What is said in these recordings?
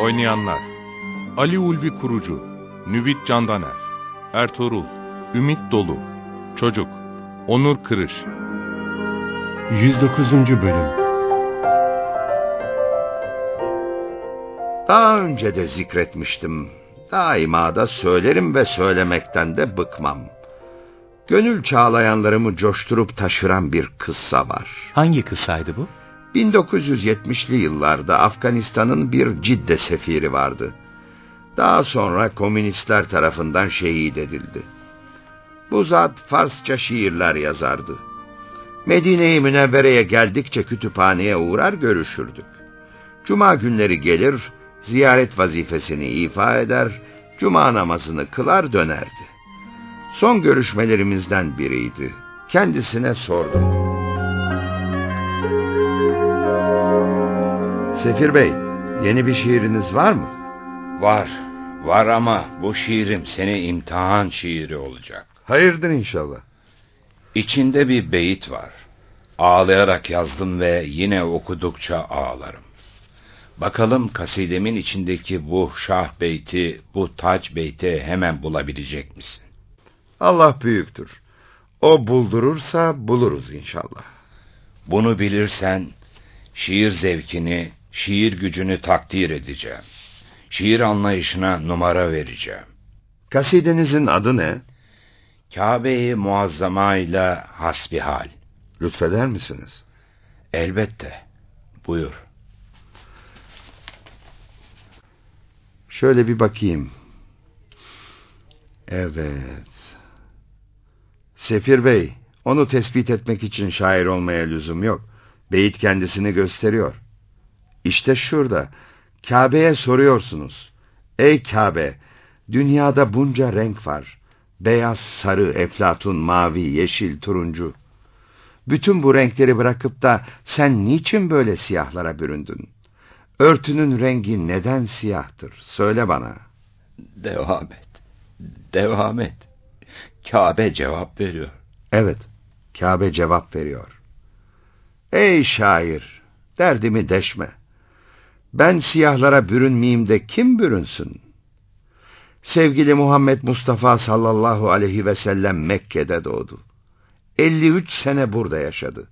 Oynayanlar Ali Ulvi Kurucu Nüvit Candaner Ertuğrul Ümit Dolu Çocuk Onur Kırış 109. Bölüm Daha önce de zikretmiştim. Daima da söylerim ve söylemekten de bıkmam. Gönül çağlayanlarımı coşturup taşıran bir kıssa var. Hangi kıssaydı bu? 1970'li yıllarda Afganistan'ın bir Cidde sefiri vardı. Daha sonra komünistler tarafından şehit edildi. Bu zat Farsça şiirler yazardı. Medine-i Münevvere'ye geldikçe kütüphaneye uğrar görüşürdük. Cuma günleri gelir, ziyaret vazifesini ifa eder, cuma namazını kılar dönerdi. Son görüşmelerimizden biriydi. Kendisine sordum. Sefir Bey, yeni bir şiiriniz var mı? Var, var ama bu şiirim seni imtihan şiiri olacak. Hayırdır inşallah. İçinde bir beyit var. Ağlayarak yazdım ve yine okudukça ağlarım. Bakalım kasidemin içindeki bu şah beyti, bu taç beyti hemen bulabilecek misin? Allah büyüktür. O buldurursa buluruz inşallah. Bunu bilirsen şiir zevkini, şiir gücünü takdir edeceğim. Şiir anlayışına numara vereceğim. Kasidenizin adı ne? Kabe-i Muazzama ile Hasbihal. Lütfeder misiniz? Elbette. Buyur. Şöyle bir bakayım. Evet. Sefir Bey, onu tespit etmek için şair olmaya lüzum yok. Beyit kendisini gösteriyor. İşte şurada. Kabe'ye soruyorsunuz. Ey Kabe, dünyada bunca renk var. Beyaz, sarı, eflatun, mavi, yeşil, turuncu. Bütün bu renkleri bırakıp da sen niçin böyle siyahlara büründün? Örtünün rengi neden siyahtır? Söyle bana. Devam et. Devam et. Kabe cevap veriyor. Evet, Kabe cevap veriyor. Ey şair, derdimi deşme. Ben siyahlara bürünmeyeyim de kim bürünsün? Sevgili Muhammed Mustafa sallallahu aleyhi ve sellem Mekke'de doğdu. 53 sene burada yaşadı.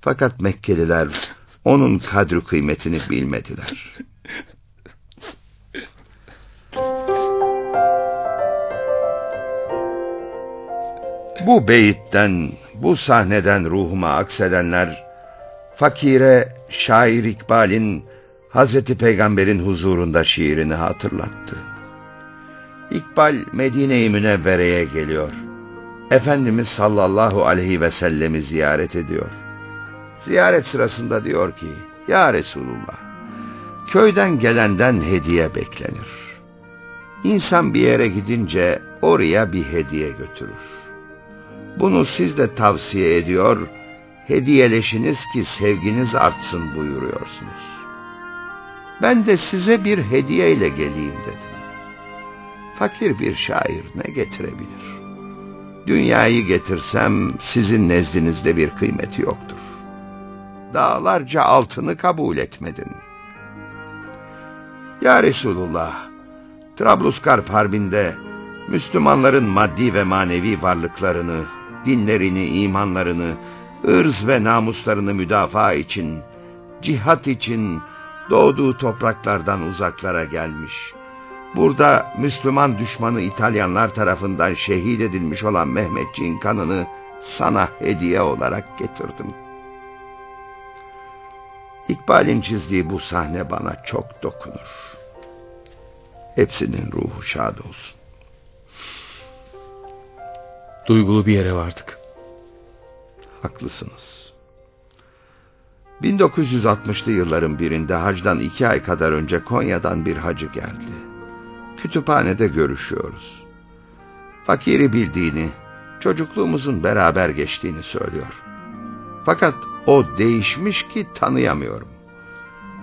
Fakat Mekkeliler onun kadri kıymetini bilmediler. Bu beyitten, bu sahneden ruhuma aksedenler, fakire şair İkbal'in Hazreti Peygamber'in huzurunda şiirini hatırlattı. İkbal Medine-i Münevvere'ye geliyor. Efendimiz sallallahu aleyhi ve sellemi ziyaret ediyor. Ziyaret sırasında diyor ki, Ya Resulullah, köyden gelenden hediye beklenir. İnsan bir yere gidince oraya bir hediye götürür. Bunu siz de tavsiye ediyor, hediyeleşiniz ki sevginiz artsın buyuruyorsunuz. Ben de size bir hediye ile geleyim dedim. Fakir bir şair ne getirebilir? Dünyayı getirsem sizin nezdinizde bir kıymeti yoktur. Dağlarca altını kabul etmedin. Ya Resulullah, Trablusgarp Harbi'nde Müslümanların maddi ve manevi varlıklarını, dinlerini, imanlarını, ırz ve namuslarını müdafaa için, cihat için doğduğu topraklardan uzaklara gelmiş. Burada Müslüman düşmanı İtalyanlar tarafından şehit edilmiş olan Mehmetçiğin kanını sana hediye olarak getirdim. İkbal'in çizdiği bu sahne bana çok dokunur. Hepsinin ruhu şad olsun. Duygulu bir yere vardık. Haklısınız. 1960'lı yılların birinde hacdan iki ay kadar önce Konya'dan bir hacı geldi. Kütüphanede görüşüyoruz. Fakiri bildiğini, çocukluğumuzun beraber geçtiğini söylüyor. Fakat o değişmiş ki tanıyamıyorum.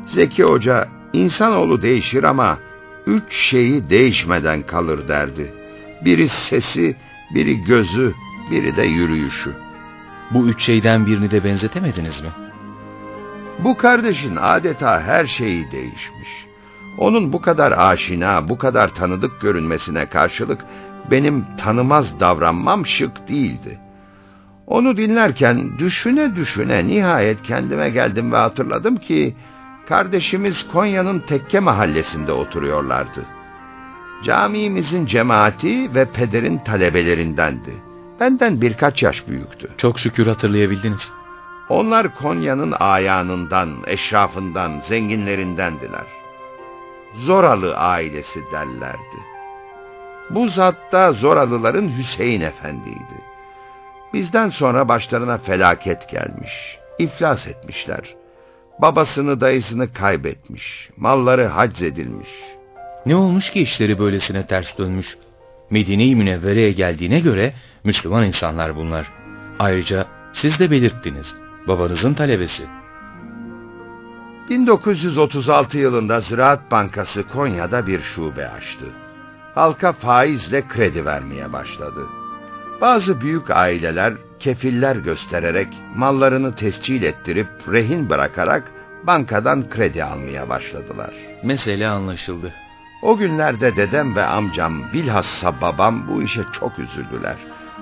Zeki Hoca, insanoğlu değişir ama üç şeyi değişmeden kalır derdi. Biri sesi, biri gözü, biri de yürüyüşü. Bu üç şeyden birini de benzetemediniz mi? Bu kardeşin adeta her şeyi değişmiş. Onun bu kadar aşina, bu kadar tanıdık görünmesine karşılık benim tanımaz davranmam şık değildi. Onu dinlerken düşüne düşüne nihayet kendime geldim ve hatırladım ki kardeşimiz Konya'nın tekke mahallesinde oturuyorlardı. Camimizin cemaati ve pederin talebelerindendi. Benden birkaç yaş büyüktü. Çok şükür hatırlayabildiniz. Onlar Konya'nın ayağından, eşrafından, zenginlerindendiler. Zoralı ailesi derlerdi. Bu zat da Zoralıların Hüseyin Efendi'ydi. Bizden sonra başlarına felaket gelmiş, iflas etmişler. Babasını dayısını kaybetmiş, malları haczedilmiş. Ne olmuş ki işleri böylesine ters dönmüş? Medine-i Münevvere'ye geldiğine göre Müslüman insanlar bunlar. Ayrıca siz de belirttiniz. Babanızın talebesi. 1936 yılında Ziraat Bankası Konya'da bir şube açtı. Halka faizle kredi vermeye başladı. Bazı büyük aileler kefiller göstererek mallarını tescil ettirip rehin bırakarak bankadan kredi almaya başladılar. Mesele anlaşıldı. O günlerde dedem ve amcam bilhassa babam bu işe çok üzüldüler.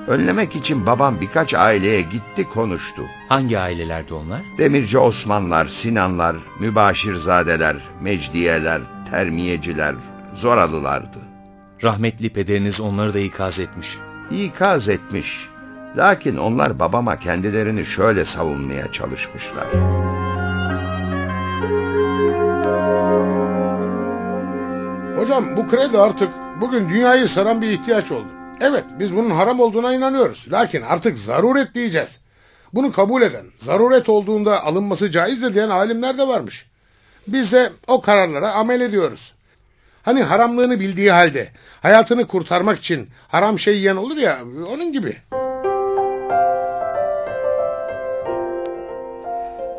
Önlemek için babam birkaç aileye gitti konuştu. Hangi ailelerdi onlar? Demirci Osmanlar, Sinanlar, Mübaşirzadeler, Mecdiyeler, Termiyeciler, Zoralılardı. Rahmetli pederiniz onları da ikaz etmiş. İkaz etmiş. Lakin onlar babama kendilerini şöyle savunmaya çalışmışlar. Hocam bu kredi artık bugün dünyayı saran bir ihtiyaç oldu. Evet biz bunun haram olduğuna inanıyoruz. Lakin artık zaruret diyeceğiz. Bunu kabul eden, zaruret olduğunda alınması caizdir diyen alimler de varmış. Biz de o kararlara amel ediyoruz. Hani haramlığını bildiği halde hayatını kurtarmak için haram şey yiyen olur ya onun gibi.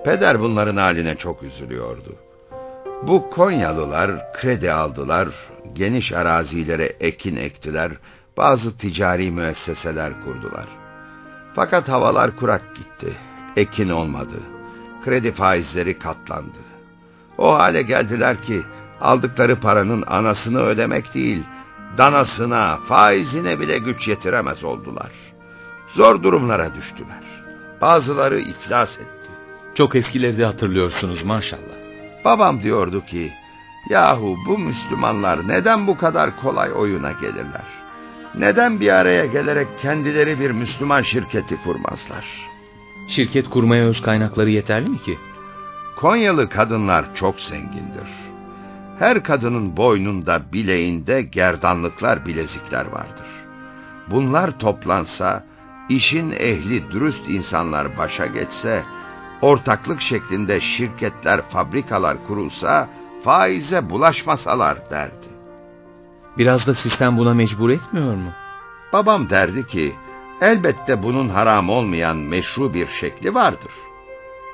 Peder bunların haline çok üzülüyordu. Bu Konyalılar kredi aldılar, geniş arazilere ekin ektiler, bazı ticari müesseseler kurdular. Fakat havalar kurak gitti, ekin olmadı, kredi faizleri katlandı. O hale geldiler ki aldıkları paranın anasını ödemek değil, danasına, faizine bile güç yetiremez oldular. Zor durumlara düştüler. Bazıları iflas etti. Çok eskileri de hatırlıyorsunuz maşallah. Babam diyordu ki, yahu bu Müslümanlar neden bu kadar kolay oyuna gelirler? Neden bir araya gelerek kendileri bir Müslüman şirketi kurmazlar? Şirket kurmaya öz kaynakları yeterli mi ki? Konyalı kadınlar çok zengindir. Her kadının boynunda, bileğinde gerdanlıklar, bilezikler vardır. Bunlar toplansa, işin ehli dürüst insanlar başa geçse, ortaklık şeklinde şirketler, fabrikalar kurulsa, faize bulaşmasalar derdi. Biraz da sistem buna mecbur etmiyor mu? Babam derdi ki, elbette bunun haram olmayan meşru bir şekli vardır.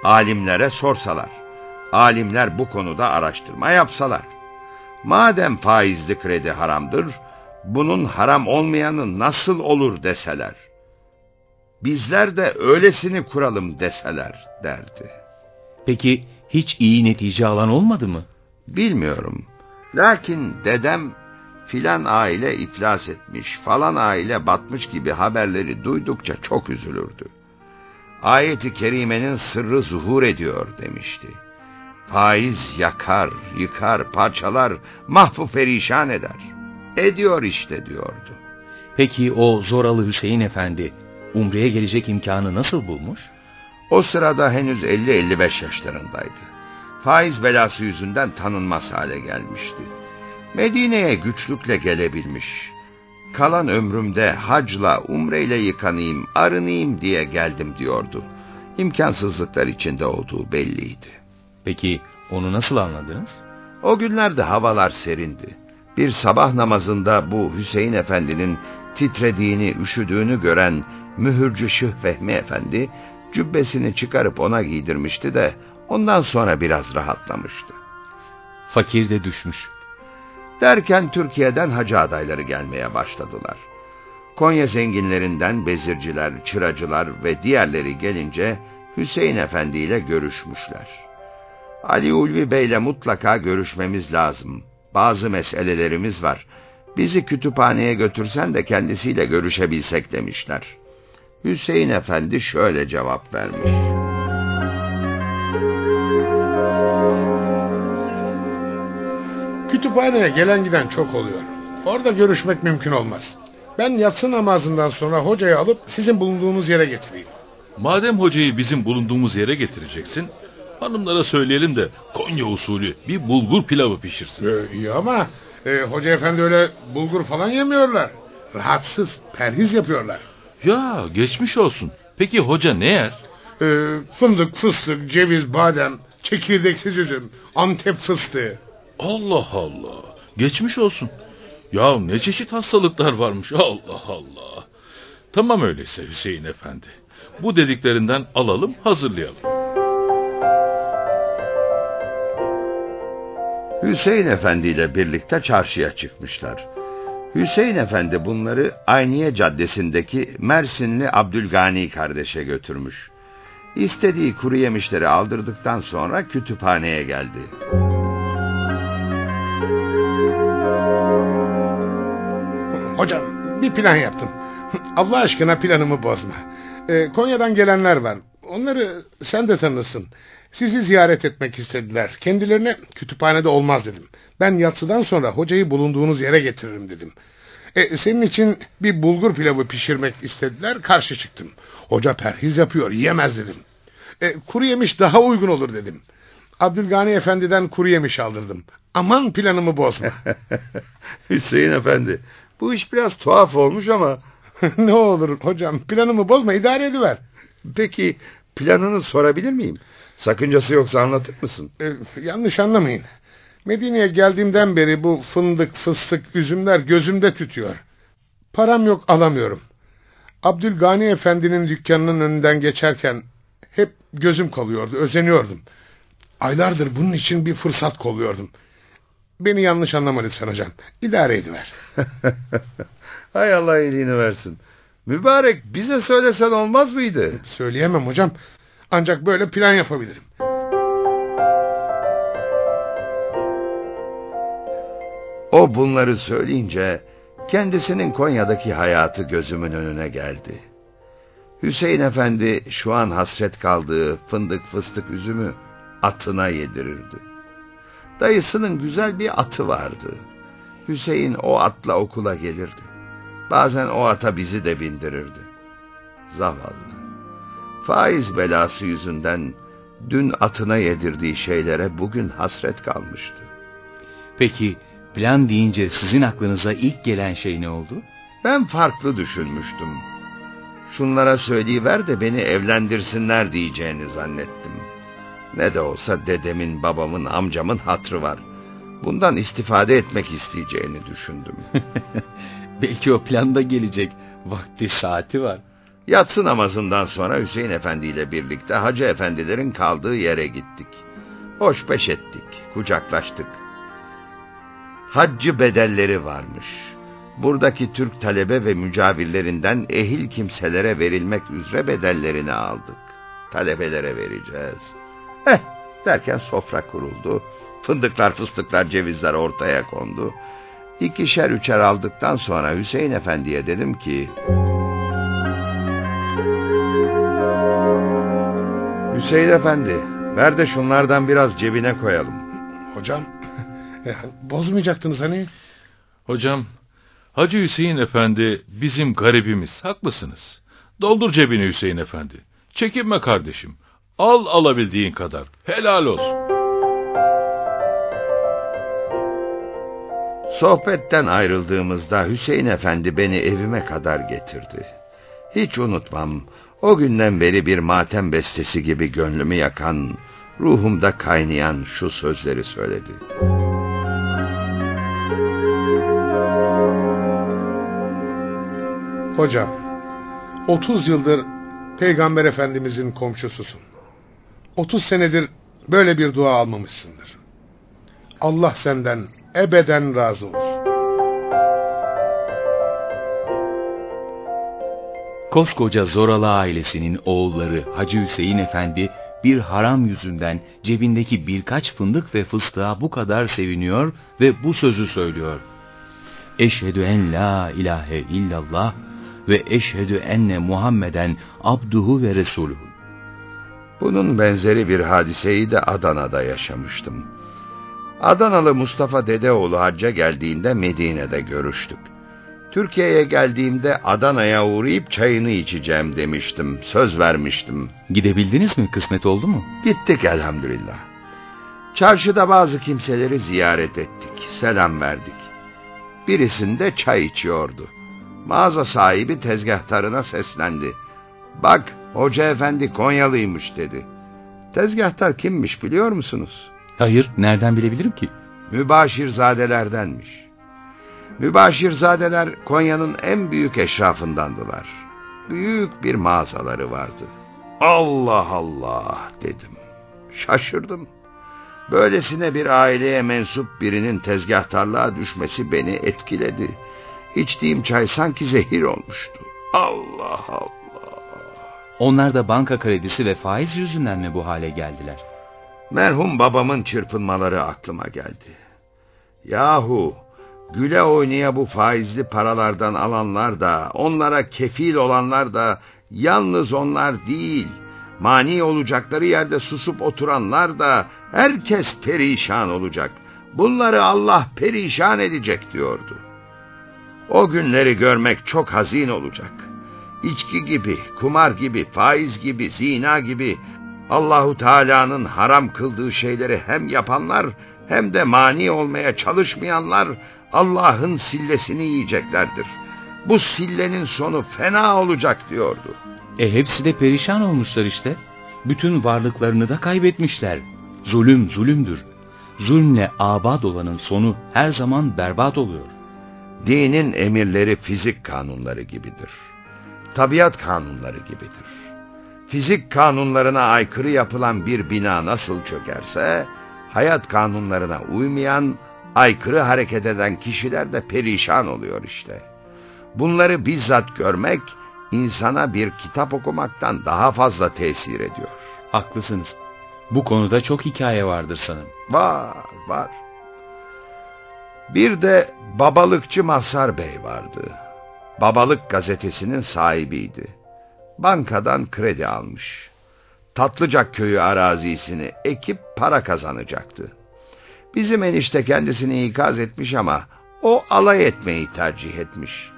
Alimlere sorsalar, alimler bu konuda araştırma yapsalar. Madem faizli kredi haramdır, bunun haram olmayanı nasıl olur deseler. Bizler de öylesini kuralım deseler derdi. Peki hiç iyi netice alan olmadı mı? Bilmiyorum. Lakin dedem filan aile iflas etmiş, falan aile batmış gibi haberleri duydukça çok üzülürdü. Ayet-i kerimenin sırrı zuhur ediyor demişti. Faiz yakar, yıkar, parçalar, mahvu perişan eder. Ediyor işte diyordu. Peki o Zoralı Hüseyin Efendi Umre'ye gelecek imkanı nasıl bulmuş? O sırada henüz 50-55 yaşlarındaydı. Faiz belası yüzünden tanınmaz hale gelmişti. Medine'ye güçlükle gelebilmiş. Kalan ömrümde hacla, umreyle yıkanayım, arınayım diye geldim diyordu. İmkansızlıklar içinde olduğu belliydi. Peki onu nasıl anladınız? O günlerde havalar serindi. Bir sabah namazında bu Hüseyin Efendi'nin titrediğini, üşüdüğünü gören mühürcü Şıh Fehmi Efendi cübbesini çıkarıp ona giydirmişti de ondan sonra biraz rahatlamıştı. Fakir de düşmüş. Derken Türkiye'den hacı adayları gelmeye başladılar. Konya zenginlerinden bezirciler, çıracılar ve diğerleri gelince Hüseyin Efendi ile görüşmüşler. Ali Ulvi Bey'le mutlaka görüşmemiz lazım. Bazı meselelerimiz var. Bizi kütüphaneye götürsen de kendisiyle görüşebilsek demişler. Hüseyin Efendi şöyle cevap vermiş. Kütüphaneye gelen giden çok oluyor. Orada görüşmek mümkün olmaz. Ben yatsı namazından sonra hocayı alıp sizin bulunduğunuz yere getireyim. Madem hocayı bizim bulunduğumuz yere getireceksin, hanımlara söyleyelim de Konya usulü bir bulgur pilavı pişirsin. Ee, iyi ama e, hoca efendi öyle bulgur falan yemiyorlar. Rahatsız, perhiz yapıyorlar. Ya geçmiş olsun. Peki hoca ne yer? Ee, fındık, fıstık, ceviz, badem, çekirdeksiz üzüm, antep fıstığı. Allah Allah. Geçmiş olsun. Ya ne çeşit hastalıklar varmış. Allah Allah. Tamam öyleyse Hüseyin Efendi. Bu dediklerinden alalım, hazırlayalım. Hüseyin Efendi ile birlikte çarşıya çıkmışlar. Hüseyin Efendi bunları Ayniye Caddesi'ndeki Mersinli Abdülgani kardeşe götürmüş. İstediği kuru yemişleri aldırdıktan sonra kütüphaneye geldi. Hocam bir plan yaptım. Allah aşkına planımı bozma. Ee, Konya'dan gelenler var. Onları sen de tanırsın. Sizi ziyaret etmek istediler. Kendilerine kütüphanede olmaz dedim. Ben yatsıdan sonra hocayı bulunduğunuz yere getiririm dedim. E, senin için bir bulgur pilavı pişirmek istediler. Karşı çıktım. Hoca perhiz yapıyor. Yiyemez dedim. E, kuru yemiş daha uygun olur dedim. Abdülgani Efendi'den kuru yemiş aldırdım. Aman planımı bozma. Hüseyin Efendi, bu iş biraz tuhaf olmuş ama... ne olur hocam planımı bozma idare ediver. Peki planını sorabilir miyim? Sakıncası yoksa anlatır mısın? Ee, yanlış anlamayın. Medine'ye geldiğimden beri bu fındık, fıstık, üzümler gözümde tütüyor. Param yok alamıyorum. Abdülgani Efendi'nin dükkanının önünden geçerken hep gözüm kalıyordu, özeniyordum. Aylardır bunun için bir fırsat kolluyordum. Beni yanlış anlama lütfen hocam. İdare ediver. Hay Allah iyiliğini versin. Mübarek bize söylesen olmaz mıydı? Söyleyemem hocam. Ancak böyle plan yapabilirim. O bunları söyleyince kendisinin Konya'daki hayatı gözümün önüne geldi. Hüseyin Efendi şu an hasret kaldığı fındık fıstık üzümü atına yedirirdi. Dayısının güzel bir atı vardı. Hüseyin o atla okula gelirdi. Bazen o ata bizi de bindirirdi. Zavallı. Faiz belası yüzünden dün atına yedirdiği şeylere bugün hasret kalmıştı. Peki plan deyince sizin aklınıza ilk gelen şey ne oldu? Ben farklı düşünmüştüm. Şunlara söyleyiver de beni evlendirsinler diyeceğini zannettim. Ne de olsa dedemin, babamın, amcamın hatrı var. Bundan istifade etmek isteyeceğini düşündüm. Belki o planda gelecek. Vakti saati var. Yatsı namazından sonra Hüseyin Efendi ile birlikte Hacı Efendilerin kaldığı yere gittik. Hoş beş ettik, kucaklaştık. Haccı bedelleri varmış. Buradaki Türk talebe ve mücavirlerinden ehil kimselere verilmek üzere bedellerini aldık. Talebelere vereceğiz. Eh derken sofra kuruldu. Fındıklar, fıstıklar, cevizler ortaya kondu. İkişer üçer aldıktan sonra Hüseyin Efendi'ye dedim ki... Hüseyin Efendi, ver de şunlardan biraz cebine koyalım. Hocam, bozmayacaktınız hani? Hocam, Hacı Hüseyin Efendi bizim garibimiz, haklısınız. Doldur cebini Hüseyin Efendi. Çekinme kardeşim. Al alabildiğin kadar. Helal olsun. Sohbetten ayrıldığımızda Hüseyin Efendi beni evime kadar getirdi. Hiç unutmam, O günden beri bir matem bestesi gibi gönlümü yakan, ruhumda kaynayan şu sözleri söyledi. Hocam, 30 yıldır Peygamber Efendimizin komşususun. 30 senedir böyle bir dua almamışsındır. Allah senden ebeden razı olsun. Koskoca Zoralı ailesinin oğulları Hacı Hüseyin Efendi bir haram yüzünden cebindeki birkaç fındık ve fıstığa bu kadar seviniyor ve bu sözü söylüyor. Eşhedü en la ilahe illallah ve eşhedü enne Muhammeden abduhu ve resuluhu. Bunun benzeri bir hadiseyi de Adana'da yaşamıştım. Adanalı Mustafa Dedeoğlu hacca geldiğinde Medine'de görüştük. Türkiye'ye geldiğimde Adana'ya uğrayıp çayını içeceğim demiştim, söz vermiştim. Gidebildiniz mi? Kısmet oldu mu? Gittik elhamdülillah. Çarşıda bazı kimseleri ziyaret ettik, selam verdik. Birisinde çay içiyordu. Mağaza sahibi tezgahtarına seslendi. Bak, hoca efendi Konyalıymış dedi. Tezgahtar kimmiş biliyor musunuz? Hayır, nereden bilebilirim ki? Mübaşirzadelerdenmiş. Mübaşirzadeler Konya'nın en büyük eşrafındandılar. Büyük bir mağazaları vardı. Allah Allah dedim. Şaşırdım. Böylesine bir aileye mensup birinin tezgahtarlığa düşmesi beni etkiledi. İçtiğim çay sanki zehir olmuştu. Allah Allah. Onlar da banka kredisi ve faiz yüzünden mi bu hale geldiler? Merhum babamın çırpınmaları aklıma geldi. Yahu güle oynaya bu faizli paralardan alanlar da, onlara kefil olanlar da yalnız onlar değil, mani olacakları yerde susup oturanlar da herkes perişan olacak. Bunları Allah perişan edecek diyordu. O günleri görmek çok hazin olacak. İçki gibi, kumar gibi, faiz gibi, zina gibi Allahu Teala'nın haram kıldığı şeyleri hem yapanlar hem de mani olmaya çalışmayanlar Allah'ın sillesini yiyeceklerdir. Bu sillenin sonu fena olacak diyordu. E hepsi de perişan olmuşlar işte. Bütün varlıklarını da kaybetmişler. Zulüm zulümdür. Zulmle abad olanın sonu her zaman berbat oluyor. Dinin emirleri fizik kanunları gibidir. Tabiat kanunları gibidir. Fizik kanunlarına aykırı yapılan bir bina nasıl çökerse, hayat kanunlarına uymayan, aykırı hareket eden kişiler de perişan oluyor işte. Bunları bizzat görmek, insana bir kitap okumaktan daha fazla tesir ediyor. Haklısınız. Bu konuda çok hikaye vardır sanırım. Var, var. Bir de babalıkçı Mazhar Bey vardı. Babalık gazetesinin sahibiydi. Bankadan kredi almış. Tatlıcak köyü arazisini ekip para kazanacaktı. Bizim enişte kendisini ikaz etmiş ama o alay etmeyi tercih etmiş.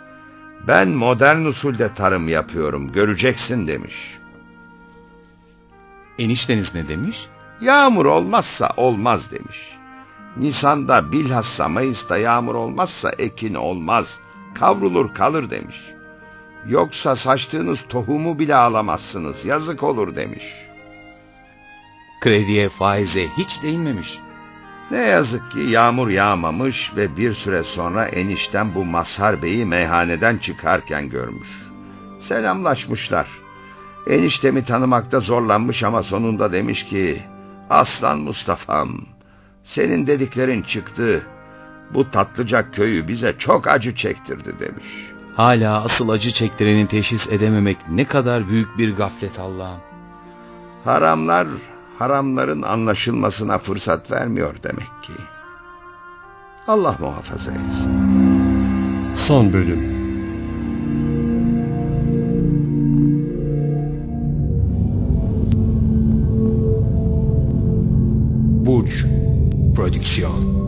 Ben modern usulde tarım yapıyorum, göreceksin demiş. Enişteniz ne demiş? Yağmur olmazsa olmaz demiş. Nisan'da bilhassa Mayıs'ta yağmur olmazsa ekin olmaz, kavrulur kalır demiş. Yoksa saçtığınız tohumu bile alamazsınız, yazık olur demiş. Krediye, faize hiç değinmemiş. Ne yazık ki yağmur yağmamış ve bir süre sonra enişten bu Mazhar Bey'i meyhaneden çıkarken görmüş. Selamlaşmışlar. Eniştemi tanımakta zorlanmış ama sonunda demiş ki, Aslan Mustafa'm, senin dediklerin çıktı. Bu tatlıcak köyü bize çok acı çektirdi demiş. Hala asıl acı çektireni teşhis edememek ne kadar büyük bir gaflet Allah'ım. Haramlar, haramların anlaşılmasına fırsat vermiyor demek ki. Allah muhafaza etsin. Son bölüm Burç Prodüksiyon